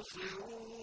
يبصرون